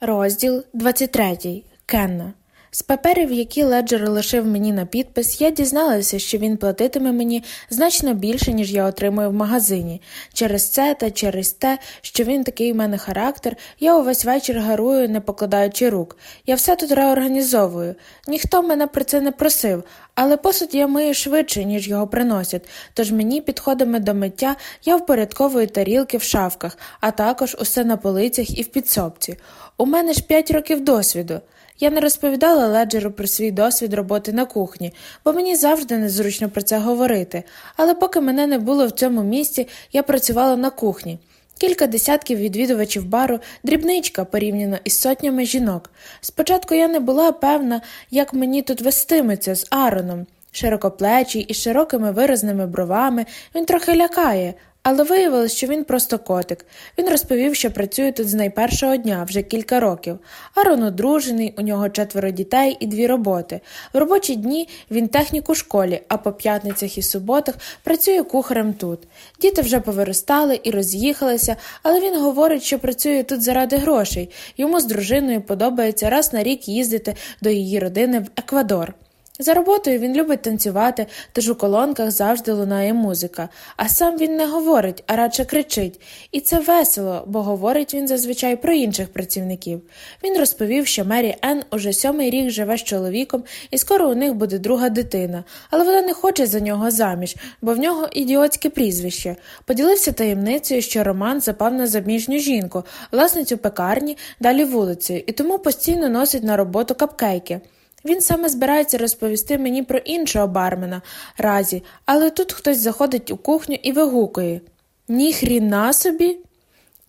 Розділ 23. Кенна. З паперів, які Леджер лишив мені на підпис, я дізналася, що він платитиме мені значно більше, ніж я отримую в магазині. Через це та через те, що він такий в мене характер, я увесь вечір гарую, не покладаючи рук. Я все тут реорганізовую. Ніхто мене про це не просив, але посуд я мию швидше, ніж його приносять, тож мені підходами до миття я впорядковую тарілки в шафках, а також усе на полицях і в підсобці. У мене ж п'ять років досвіду. Я не розповідала Леджеру про свій досвід роботи на кухні, бо мені завжди незручно про це говорити, але поки мене не було в цьому місці, я працювала на кухні. Кілька десятків відвідувачів бару, дрібничка порівняно із сотнями жінок. Спочатку я не була певна, як мені тут вестиметься з Ароном. Широкоплечий із широкими виразними бровами він трохи лякає, але виявилось, що він просто котик. Він розповів, що працює тут з найпершого дня вже кілька років. Арон одружений, у нього четверо дітей і дві роботи. В робочі дні він технік у школі, а по п'ятницях і суботах працює кухарем тут. Діти вже повиростали і роз'їхалися, але він говорить, що працює тут заради грошей. Йому з дружиною подобається раз на рік їздити до її родини в Еквадор. За роботою він любить танцювати, тож у колонках завжди лунає музика, а сам він не говорить, а радше кричить. І це весело, бо говорить він зазвичай про інших працівників. Він розповів, що Мері Енн уже сьомий рік живе з чоловіком, і скоро у них буде друга дитина, але вона не хоче за нього заміж, бо в нього ідіотське прізвище. Поділився таємницею, що Роман запав на заміжню жінку, власницю пекарні, далі вулицею, і тому постійно носить на роботу капкейки. Він саме збирається розповісти мені про іншого бармена разі, але тут хтось заходить у кухню і вигукує Ні хріна собі.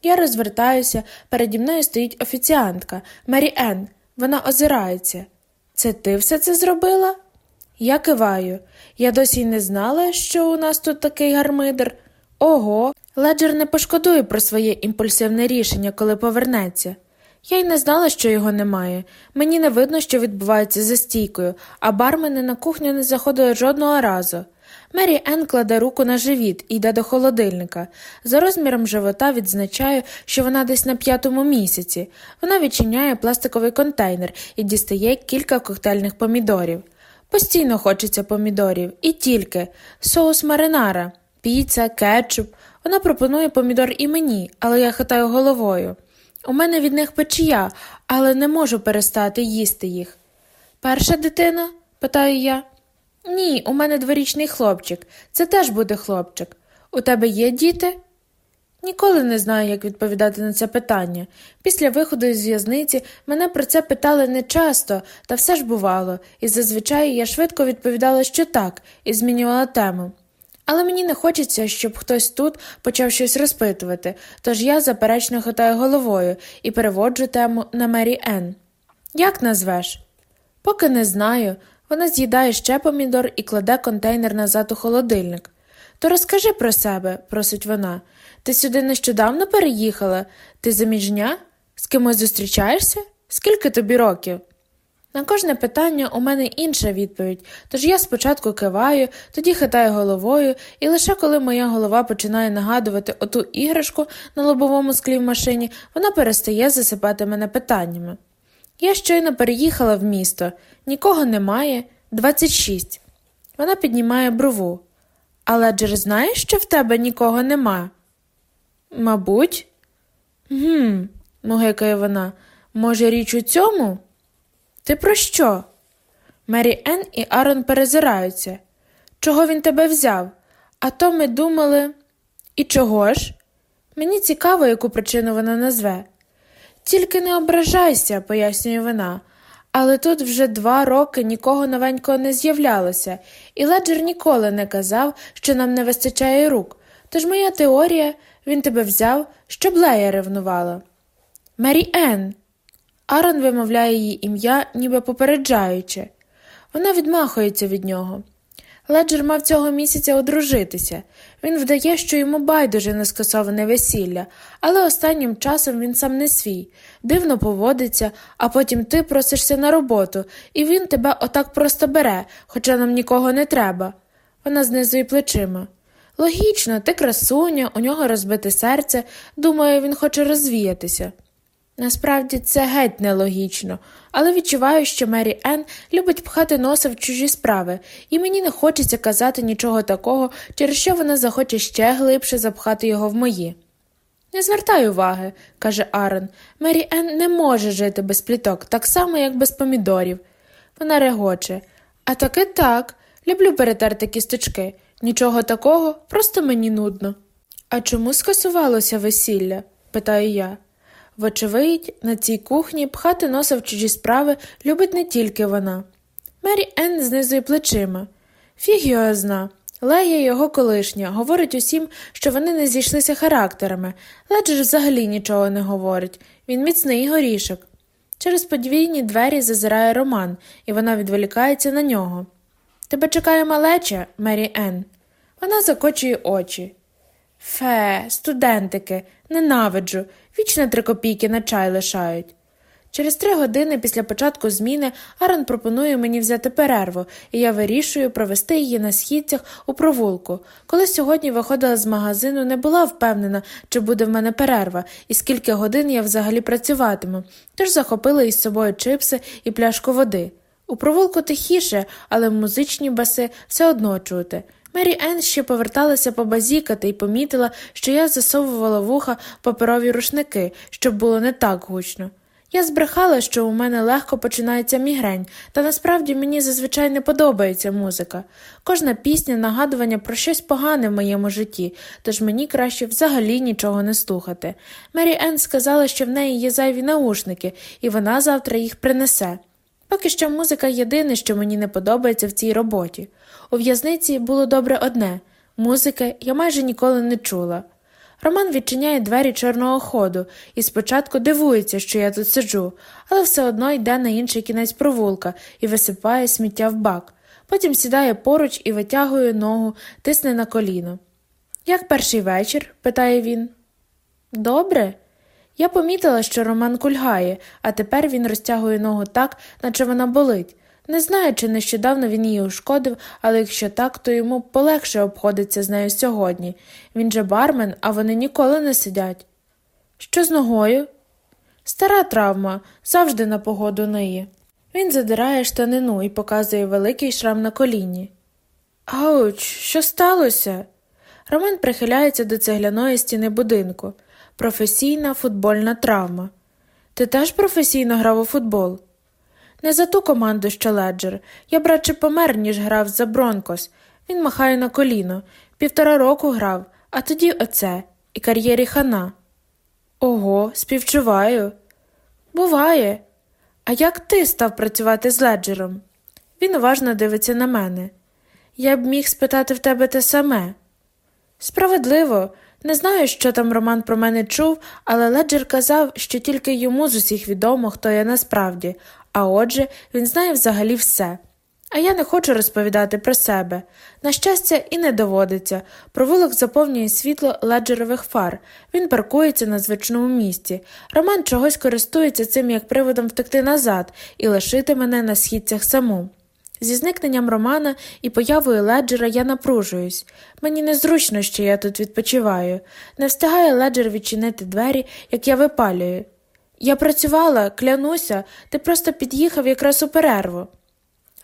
Я розвертаюся, переді мною стоїть офіціантка Мері Енн. Вона озирається. Це ти все це зробила? Я киваю. Я досі й не знала, що у нас тут такий гармидер. Ого, леджер не пошкодує про своє імпульсивне рішення, коли повернеться. Я й не знала, що його немає. Мені не видно, що відбувається за стійкою, а бармени на кухню не заходили жодного разу. Мері Енн кладе руку на живіт і йде до холодильника. За розміром живота відзначаю, що вона десь на п'ятому місяці. Вона відчиняє пластиковий контейнер і дістає кілька коктейльних помідорів. Постійно хочеться помідорів, і тільки соус маринара, піца, кетчуп. Вона пропонує помідор і мені, але я хитаю головою. У мене від них печія, але не можу перестати їсти їх. Перша дитина? питаю я. Ні, у мене дворічний хлопчик. Це теж буде хлопчик. У тебе є діти? Ніколи не знаю, як відповідати на це питання. Після виходу із в'язниці мене про це питали не часто, та все ж бувало, і зазвичай я швидко відповідала, що так, і змінювала тему. Але мені не хочеться, щоб хтось тут почав щось розпитувати, тож я заперечно хитаю головою і переводжу тему на Мері Енн. Як назвеш? Поки не знаю. Вона з'їдає ще помідор і кладе контейнер назад у холодильник. То розкажи про себе, просить вона. Ти сюди нещодавно переїхала? Ти заміжня? З кимось зустрічаєшся? Скільки тобі років? На кожне питання у мене інша відповідь, тож я спочатку киваю, тоді хитаю головою, і лише коли моя голова починає нагадувати оту іграшку на лобовому склі в машині, вона перестає засипати мене питаннями. Я щойно переїхала в місто, нікого немає, 26. Вона піднімає брову. Але Джер знаєш, що в тебе нікого нема? Мабуть, гм, мугикає вона, може, річ у цьому? Ти про що? Мері Енн і Арон перезираються. Чого він тебе взяв? А то ми думали. І чого ж? Мені цікаво, яку причину вона назве. Тільки не ображайся, пояснює вона, але тут вже два роки нікого новенького не з'являлося, і леджер ніколи не казав, що нам не вистачає рук. Тож моя теорія він тебе взяв, щоб Лея ревнувала. Мері Енн, Арон вимовляє її ім'я, ніби попереджаючи. Вона відмахується від нього. Леджер мав цього місяця одружитися. Він вдає, що йому байдуже не скасоване весілля, але останнім часом він сам не свій, дивно поводиться, а потім ти просишся на роботу, і він тебе отак просто бере, хоча нам нікого не треба. Вона знизує плечима. Логічно, ти красуня, у нього розбите серце, думаю, він хоче розвіятися. Насправді це геть нелогічно, але відчуваю, що Мері Енн любить пхати носа в чужі справи, і мені не хочеться казати нічого такого, через що вона захоче ще глибше запхати його в мої. Не звертай уваги, каже Арен. Мері Енн не може жити без пліток, так само, як без помідорів. Вона регоче. А таки так, люблю перетерти кісточки. Нічого такого, просто мені нудно. А чому скасувалося весілля? питаю я. Вочевидь, на цій кухні пхати носа в чужі справи любить не тільки вона. Мері Енн знизує плечима. Фіг його зна. Лея його колишня, говорить усім, що вони не зійшлися характерами, Леджер взагалі нічого не говорить, він міцний горішок. Через подвійні двері зазирає Роман, і вона відволікається на нього. Тебе чекає малеча, Мері Енн. Вона закочує очі. Фе, студентики, ненавиджу, вічно три копійки на чай лишають. Через три години після початку зміни Арон пропонує мені взяти перерву, і я вирішую провести її на східцях у провулку. Коли сьогодні виходила з магазину, не була впевнена, чи буде в мене перерва і скільки годин я взагалі працюватиму, тож захопила із собою чипси і пляшку води. У провулку тихіше, але музичні баси все одно чути. Мері Енн ще поверталася побазікати і помітила, що я засовувала вуха паперові рушники, щоб було не так гучно. Я збрехала, що у мене легко починається мігрень, та насправді мені зазвичай не подобається музика. Кожна пісня нагадування про щось погане в моєму житті, тож мені краще взагалі нічого не слухати. Мері Енн сказала, що в неї є зайві наушники, і вона завтра їх принесе. Поки що музика єдине, що мені не подобається в цій роботі. У в'язниці було добре одне музики я майже ніколи не чула. Роман відчиняє двері чорного ходу і спочатку дивується, що я тут сиджу, але все одно йде на інший кінець провулка і висипає сміття в бак. Потім сідає поруч і витягує ногу, тисне на коліно. Як перший вечір? питає він. Добре. Я помітила, що Роман кульгає, а тепер він розтягує ногу так, наче вона болить. Не знаю, чи нещодавно він її ушкодив, але якщо так, то йому полегше обходиться з нею сьогодні. Він же бармен, а вони ніколи не сидять. Що з ногою? Стара травма, завжди на погоду неї. Він задирає штанину і показує великий шрам на коліні. Ауч, що сталося? Роман прихиляється до цегляної стіни будинку. Професійна футбольна травма. Ти теж професійно грав у футбол? Не за ту команду, що леджер. Я б радше помер, ніж грав за Бронкос. Він махає на коліно. Півтора року грав, а тоді оце, і кар'єрі хана. Ого, співчуваю. Буває. А як ти став працювати з леджером? Він уважно дивиться на мене. Я б міг спитати в тебе те саме. Справедливо, не знаю, що там Роман про мене чув, але леджер казав, що тільки йому з усіх відомо, хто я насправді, а отже, він знає взагалі все. А я не хочу розповідати про себе. На щастя, і не доводиться. Провулок заповнює світло леджерових фар, він паркується на звичному місці. Роман чогось користується цим як приводом втекти назад і лишити мене на східцях саму. Зі зникненням Романа і появою леджера я напружуюсь. Мені незручно, що я тут відпочиваю. Не встигає леджер відчинити двері, як я випалюю. Я працювала, клянуся, ти просто під'їхав якраз у перерву.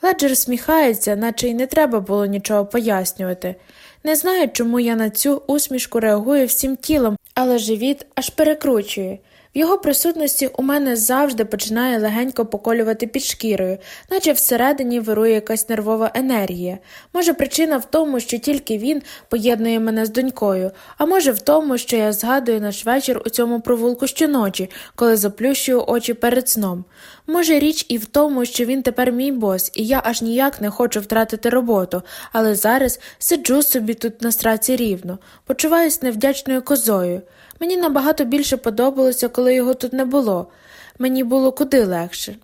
Леджер сміхається, наче й не треба було нічого пояснювати. Не знаю, чому я на цю усмішку реагую всім тілом, але живіт аж перекручує. В його присутності у мене завжди починає легенько поколювати під шкірою, наче всередині вирує якась нервова енергія. Може, причина в тому, що тільки він поєднує мене з донькою, а може в тому, що я згадую наш вечір у цьому провулку щоночі, коли заплющую очі перед сном. Може, річ і в тому, що він тепер мій бос, і я аж ніяк не хочу втратити роботу, але зараз сиджу собі тут на страці рівно, почуваюсь невдячною козою. Мені набагато більше подобалося, коли його тут не було. Мені було куди легше.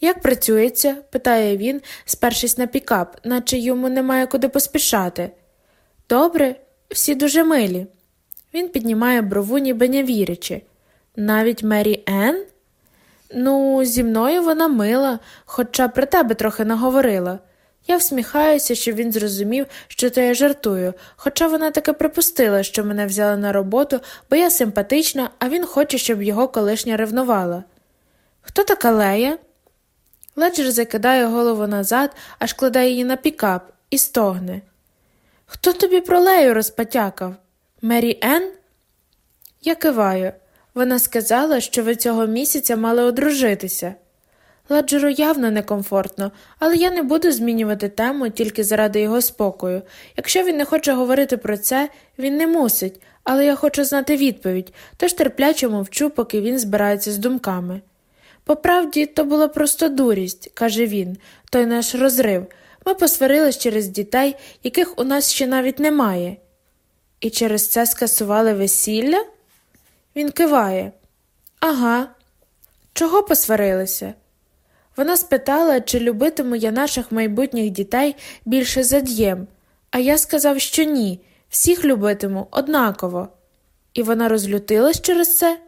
Як працюється? питає він, спершись на пікап, наче йому немає куди поспішати. Добре, всі дуже милі. Він піднімає брову, ніби не вірячи. Навіть Мері Енн? Ну, зі мною вона мила, хоча про тебе трохи наговорила. Я всміхаюся, щоб він зрозумів, що то я жартую, хоча вона таки припустила, що мене взяли на роботу, бо я симпатична, а він хоче, щоб його колишня ревнувала. Хто така Лея? Леджер закидає голову назад, аж кладе її на пікап і стогне. Хто тобі про Лею розпатякав? Мері Енн? Я киваю. Вона сказала, що ви цього місяця мали одружитися. Ладжеру явно некомфортно, але я не буду змінювати тему тільки заради його спокою. Якщо він не хоче говорити про це, він не мусить, але я хочу знати відповідь, тож терпляче мовчу, поки він збирається з думками. По правді, то була просто дурість, каже він, той наш розрив. Ми посварились через дітей, яких у нас ще навіть немає. І через це скасували весілля? Він киває. Ага. Чого посварилися? Вона спитала, чи любитиму я наших майбутніх дітей більше за дієм, а я сказав, що ні, всіх любитиму однаково. І вона розлютилась через це.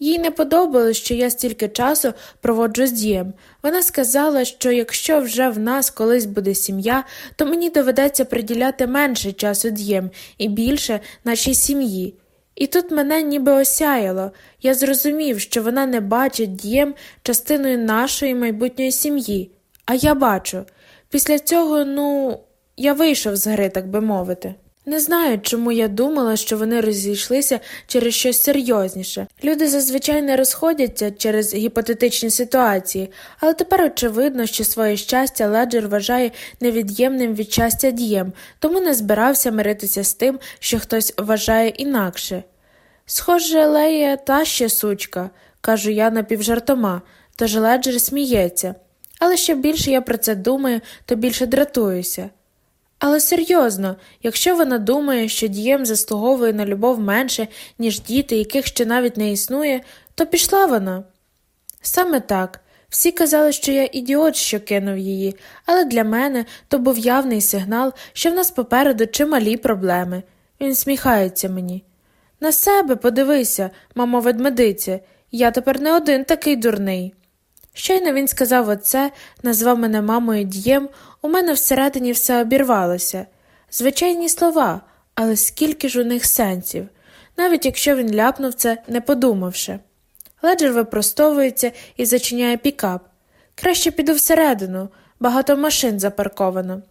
Їй не подобалось, що я стільки часу проводжу з дієм. Вона сказала, що якщо вже в нас колись буде сім'я, то мені доведеться приділяти менше часу дієм і більше нашій сім'ї. І тут мене ніби осяяло. Я зрозумів, що вона не бачить дієм частиною нашої майбутньої сім'ї, а я бачу. Після цього, ну, я вийшов з гри, так би мовити. Не знаю, чому я думала, що вони розійшлися через щось серйозніше. Люди зазвичай не розходяться через гіпотетичні ситуації, але тепер очевидно, що своє щастя Леджер вважає невід'ємним від щастя дієм, тому не збирався миритися з тим, що хтось вважає інакше. Схоже, Лея та ще сучка, кажу я напівжартома, тож Леджер сміється. Але що більше я про це думаю, то більше дратуюся. Але серйозно, якщо вона думає, що дієм заслуговує на любов менше, ніж діти, яких ще навіть не існує, то пішла вона. Саме так. Всі казали, що я ідіот, що кинув її, але для мене то був явний сигнал, що в нас попереду чималі проблеми. Він сміхається мені. На себе подивися, мамо ведмедице, я тепер не один такий дурний. Щойно він сказав оце, назвав мене мамою дієм, у мене всередині все обірвалося. Звичайні слова, але скільки ж у них сенсів, навіть якщо він ляпнув це, не подумавши. Леджер випростовується і зачиняє пікап. Краще піду всередину, багато машин запарковано.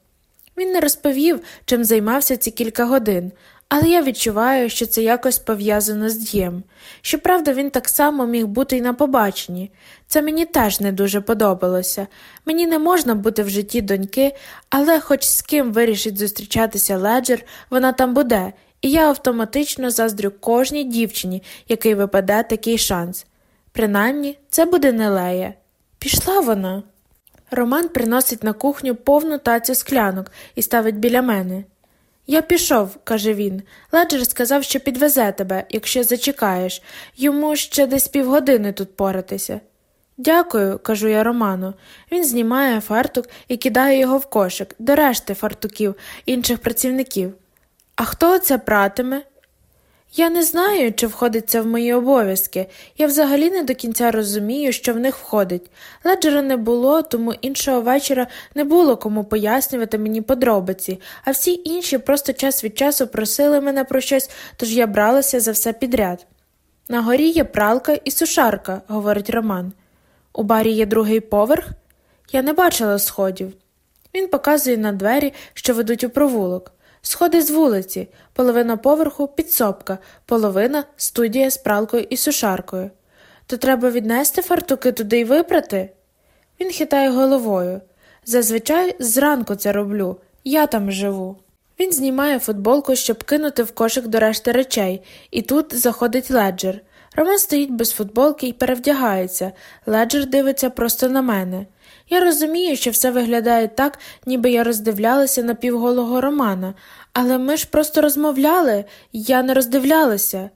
Він не розповів, чим займався ці кілька годин, але я відчуваю, що це якось пов'язано з дієм. Щоправда, він так само міг бути й на побаченні. Це мені теж не дуже подобалося. Мені не можна бути в житті доньки, але хоч з ким вирішить зустрічатися леджер, вона там буде, і я автоматично заздрю кожній дівчині, який випаде такий шанс. Принаймні, це буде не лея. Пішла вона. Роман приносить на кухню повну тацю склянок і ставить біля мене. Я пішов, каже він. Леджер сказав, що підвезе тебе, якщо зачекаєш, йому ще десь півгодини тут поратися. Дякую, кажу я Роману. Він знімає фартук і кидає його в кошик до решти фартуків інших працівників. А хто це пратиме? Я не знаю, чи входить це в мої обов'язки. Я взагалі не до кінця розумію, що в них входить. Леджера не було, тому іншого вечора не було кому пояснювати мені подробиці, а всі інші просто час від часу просили мене про щось, тож я бралася за все підряд. На горі є пралка і сушарка, говорить Роман. У барі є другий поверх? Я не бачила сходів. Він показує на двері, що ведуть у провулок. Сходи з вулиці, половина поверху підсобка, половина студія з пралкою і сушаркою. То треба віднести фартуки туди й випрати? Він хитає головою. Зазвичай зранку це роблю, я там живу. Він знімає футболку, щоб кинути в кошик до решти речей, і тут заходить леджер. Роман стоїть без футболки і перевдягається. Леджер дивиться просто на мене. Я розумію, що все виглядає так, ніби я роздивлялася на півголого Романа, але ми ж просто розмовляли, я не роздивлялася.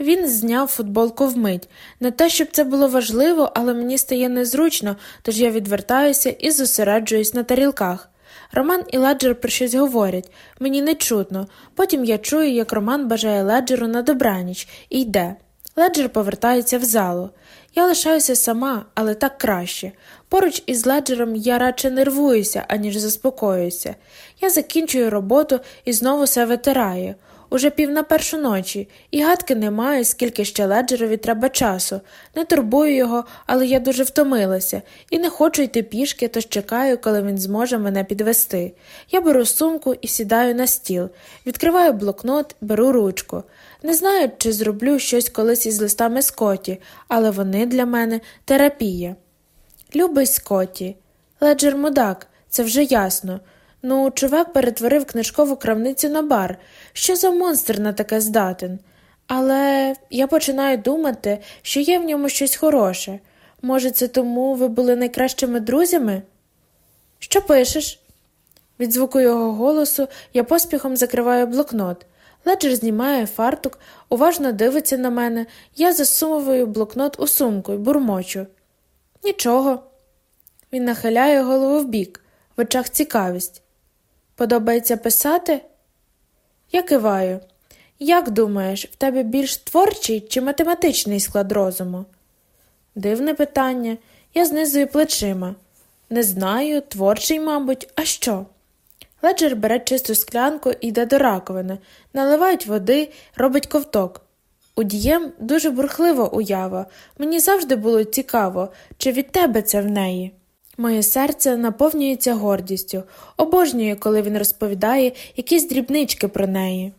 Він зняв футболку вмить. Не те, щоб це було важливо, але мені стає незручно, тож я відвертаюся і зосереджуюсь на тарілках. Роман і Леджер про щось говорять, мені не чутно. Потім я чую, як Роман бажає леджеру на добраніч і йде. Леджер повертається в залу. Я лишаюся сама, але так краще. Поруч із леджером я радше нервуюся, аніж заспокоююся. Я закінчую роботу і знову все витираю. Уже пів на першу ночі, і гадки немає, скільки ще леджерові треба часу. Не турбую його, але я дуже втомилася і не хочу йти пішки, тож чекаю, коли він зможе мене підвести. Я беру сумку і сідаю на стіл, відкриваю блокнот, беру ручку. Не знаю, чи зроблю щось колись із листами Скотті, але вони для мене терапія. Любий Скотті, леджер мудак, це вже ясно. Ну, чувак перетворив книжкову крамницю на бар. Що за монстр на таке здатен? Але я починаю думати, що є в ньому щось хороше. Може, це тому ви були найкращими друзями? Що пишеш? Від звуку його голосу я поспіхом закриваю блокнот. Леджер знімає фартук, уважно дивиться на мене, я засумовую блокнот у сумку і бурмочу. Нічого. Він нахиляє голову вбік, в очах цікавість. Подобається писати? Я киваю. Як думаєш, в тебе більш творчий чи математичний склад розуму? Дивне питання. Я знизую плечима. Не знаю, творчий, мабуть, а що? Леджер бере чисту склянку і йде до раковини, наливають води, робить ковток. У дієм дуже бурхлива уява. Мені завжди було цікаво, чи від тебе це в неї. Моє серце наповнюється гордістю, обожнює, коли він розповідає якісь дрібнички про неї.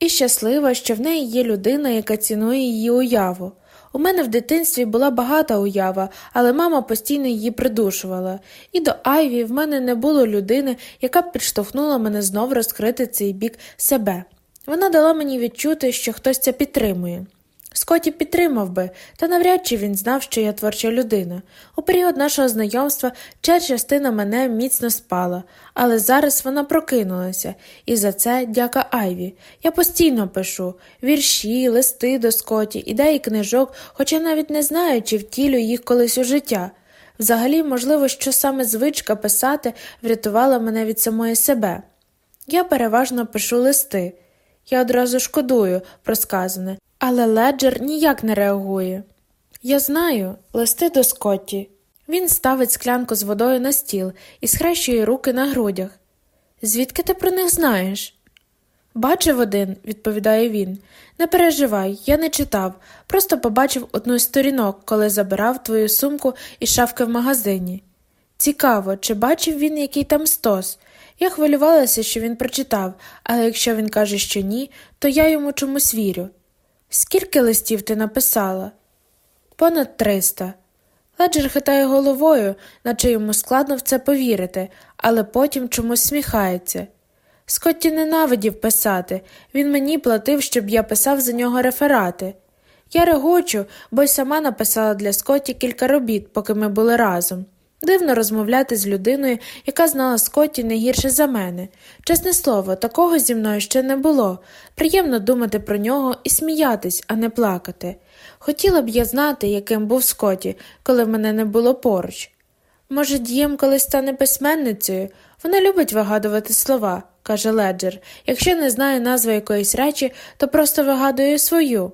І щаслива, що в неї є людина, яка цінує її уяву. У мене в дитинстві була багата уява, але мама постійно її придушувала, і до Айві в мене не було людини, яка б підштовхнула мене знов розкрити цей бік себе. Вона дала мені відчути, що хтось це підтримує. Скотті підтримав би, та навряд чи він знав, що я творча людина. У період нашого знайомства ча частина мене міцно спала, але зараз вона прокинулася, і за це дяка Айві. Я постійно пишу вірші, листи до Скотті, ідеї книжок, хоча навіть не знаю, чи втілю їх колись у життя. Взагалі, можливо, що саме звичка писати врятувала мене від самої себе. Я переважно пишу листи. Я одразу шкодую про сказане, але леджер ніяк не реагує. Я знаю, листи до Скотті. Він ставить склянку з водою на стіл і схрещує руки на грудях. Звідки ти про них знаєш? Бачив один, відповідає він. Не переживай, я не читав, просто побачив одну з сторінок, коли забирав твою сумку із шафки в магазині. Цікаво, чи бачив він який там стос. Я хвилювалася, що він прочитав, але якщо він каже, що ні, то я йому чомусь вірю. Скільки листів ти написала? Понад триста. Леджер хитає головою, наче йому складно в це повірити, але потім чомусь сміхається. Скотті ненавидів писати, він мені платив, щоб я писав за нього реферати. Я регочу, бо й сама написала для Скотті кілька робіт, поки ми були разом. Дивно розмовляти з людиною, яка знала Скотті не гірше за мене. Чесне слово, такого зі мною ще не було. Приємно думати про нього і сміятись, а не плакати. Хотіла б я знати, яким був Скотті, коли в мене не було поруч. Може, дієм колись стане письменницею? Вона любить вигадувати слова, каже Леджер. Якщо не знає назви якоїсь речі, то просто вигадує свою.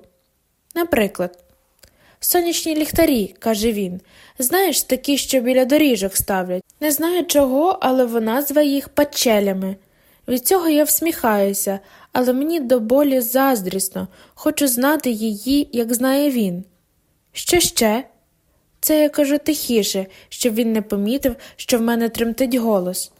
Наприклад, сонячні ліхтарі, каже він. Знаєш, такі, що біля доріжок ставлять. Не знаю чого, але вона зве їх пачелями. Від цього я всміхаюся, але мені до болі заздрісно, хочу знати її, як знає він. Що ще? Це я кажу тихіше, щоб він не помітив, що в мене тремтить голос.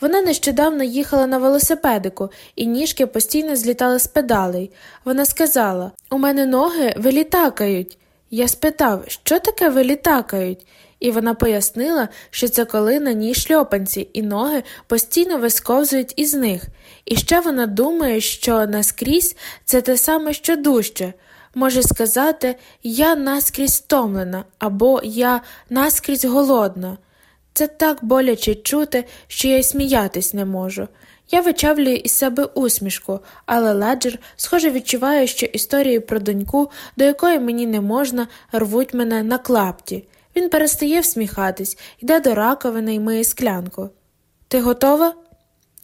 Вона нещодавно їхала на велосипедику, і ніжки постійно злітали з педалей. Вона сказала У мене ноги вилітакають. Я спитав, що таке вилітакають, і вона пояснила, що це коли на ній шльопанці, і ноги постійно висковзують із них. І ще вона думає, що наскрізь це те саме, що дужче. Може сказати, я наскрізь стомлена або я наскрізь голодна. Це так боляче чути, що я й сміятись не можу. Я вичавлюю із себе усмішку, але леджер, схоже, відчуває, що історії про доньку, до якої мені не можна, рвуть мене на клапті. Він перестає всміхатись, йде до раковини і миє склянку. Ти готова?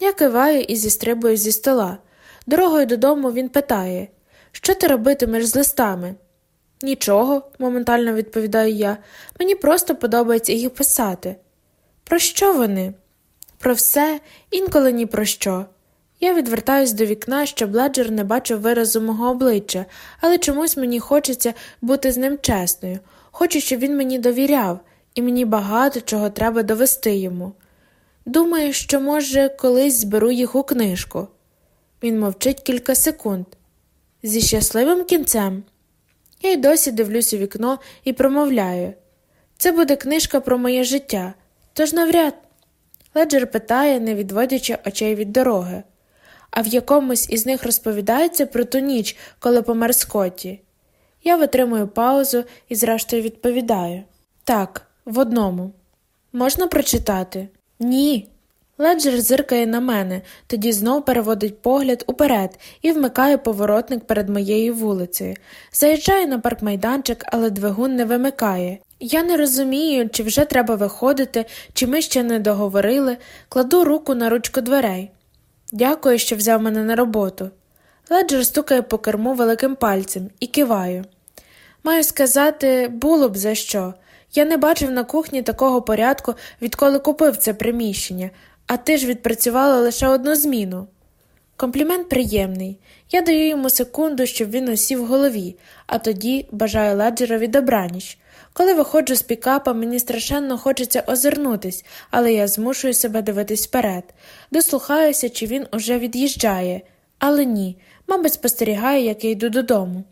Я киваю і зістрибую зі стола. Дорогою додому він питає Що ти робитимеш з листами? Нічого, моментально відповідаю я. Мені просто подобається їх писати. Про що вони? Про все, інколи ні про що. Я відвертаюсь до вікна, щоб Леджер не бачив виразу мого обличчя, але чомусь мені хочеться бути з ним чесною. Хочу, щоб він мені довіряв, і мені багато чого треба довести йому. Думаю, що, може, колись зберу їх у книжку. Він мовчить кілька секунд. Зі щасливим кінцем. Я й досі дивлюсь у вікно і промовляю це буде книжка про моє життя, тож навряд. Леджер питає, не відводячи очей від дороги. А в якомусь із них розповідається про ту ніч, коли помер Скотті. Я витримую паузу і, зрештою, відповідаю так, в одному. Можна прочитати? Ні. Леджер зиркає на мене, тоді знов переводить погляд уперед і вмикає поворотник перед моєю вулицею. Заїжджає на паркмайданчик, але двигун не вимикає. Я не розумію, чи вже треба виходити, чи ми ще не договорили, кладу руку на ручку дверей. Дякую, що взяв мене на роботу. Леджер стукає по керму великим пальцем і киваю. Маю сказати, було б за що. Я не бачив на кухні такого порядку, відколи купив це приміщення, а ти ж відпрацювала лише одну зміну. Комплімент приємний. Я даю йому секунду, щоб він усів в голові, а тоді бажаю Леджерові добраніч. Коли виходжу з пікапа, мені страшенно хочеться озирнутись, але я змушую себе дивитись вперед. Дослухаюся, чи він уже від'їжджає, але ні, мабуть, спостерігає, як я йду додому.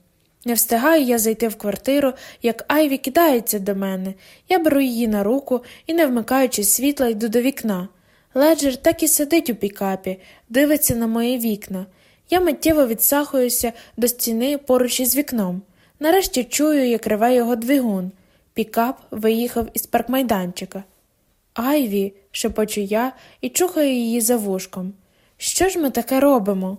Не встигаю я зайти в квартиру, як Айві кидається до мене. Я беру її на руку і, не вмикаючи світла, йду до вікна. Леджер так і сидить у пікапі, дивиться на мої вікна. Я миттєво відсахуюся до стіни поруч із вікном. Нарешті чую, як реве його двигун. Пікап виїхав із паркмайданчика. Айві, шепочу я і чухаю її за вушком. Що ж ми таке робимо?